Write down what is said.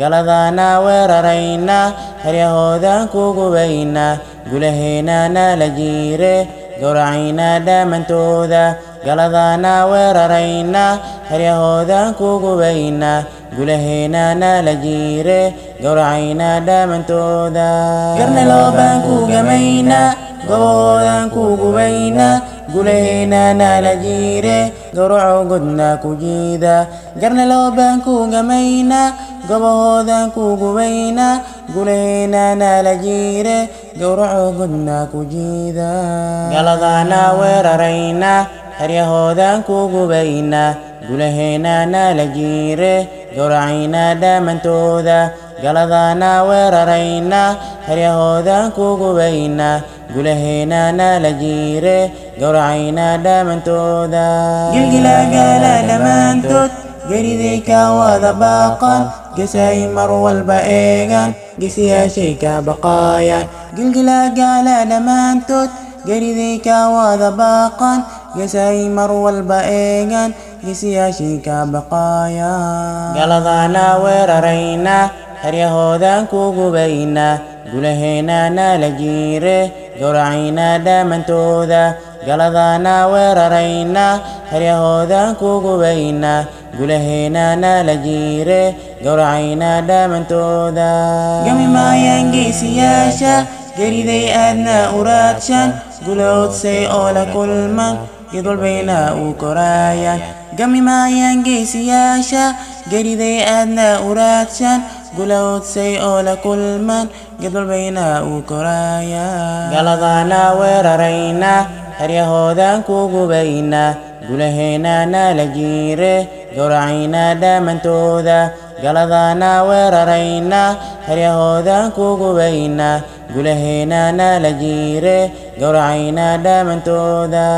galadaana weerarayna haryahoodan ku gubayna gulaheennana la jiire gowracayna dhammantooda galadaana weerarayna haryahoodan ku gubayna gulaheennana la jiire gowracayna dhammantooda garnalooban ku gamayna gobahoodan ku gubayna gulaheennana la jiire gowraco godna ku jiida. Garnalooban ku gamayna gobahoodan ku gubayna gulaheennana la jiire gowraco godna ku jiida galadaana weerarayna haryahoodan ku gubayna gulaheennana la jiire gowracayna dhammantooda galadaana weerarayna haryahoodan ku gubayna gulaheennana la jiire gowracayna dhammantooda gilgilagala dhammaantood geriday ka wada baaqan gesay mar walba eegan gesiyaashay ka baqaayaan gilgilagala dhammaantood geriday ka wada baaqan gesay mar walba eegan gesiyaashay ka baqaayaan galadaana weerarayna haryahoodan ku gubayna. Gulaheennana la jiire gowracayna dhammantooda galadaana weerarayna haryahoodan ku gubayna gulaheennana la jiire gowracayna dhammantooda gami maayaan geesiyaasha geriday aadna uraadshan gulowdsay oo la kulman ged walbayna uu koraayaan gami maayaan geesiyaasha geriday aadna uraadshan gulowdsay oo la kulman ged walbayna uu koraayaan galadaana weerarayna haryahoodan ku gubayna gulaheennana la jiire. Gowracayna dhammantooda galadaana weerarayna. Haryahoodan ku gubayna gulaheennana la jiire. Gowracayna dhammantooda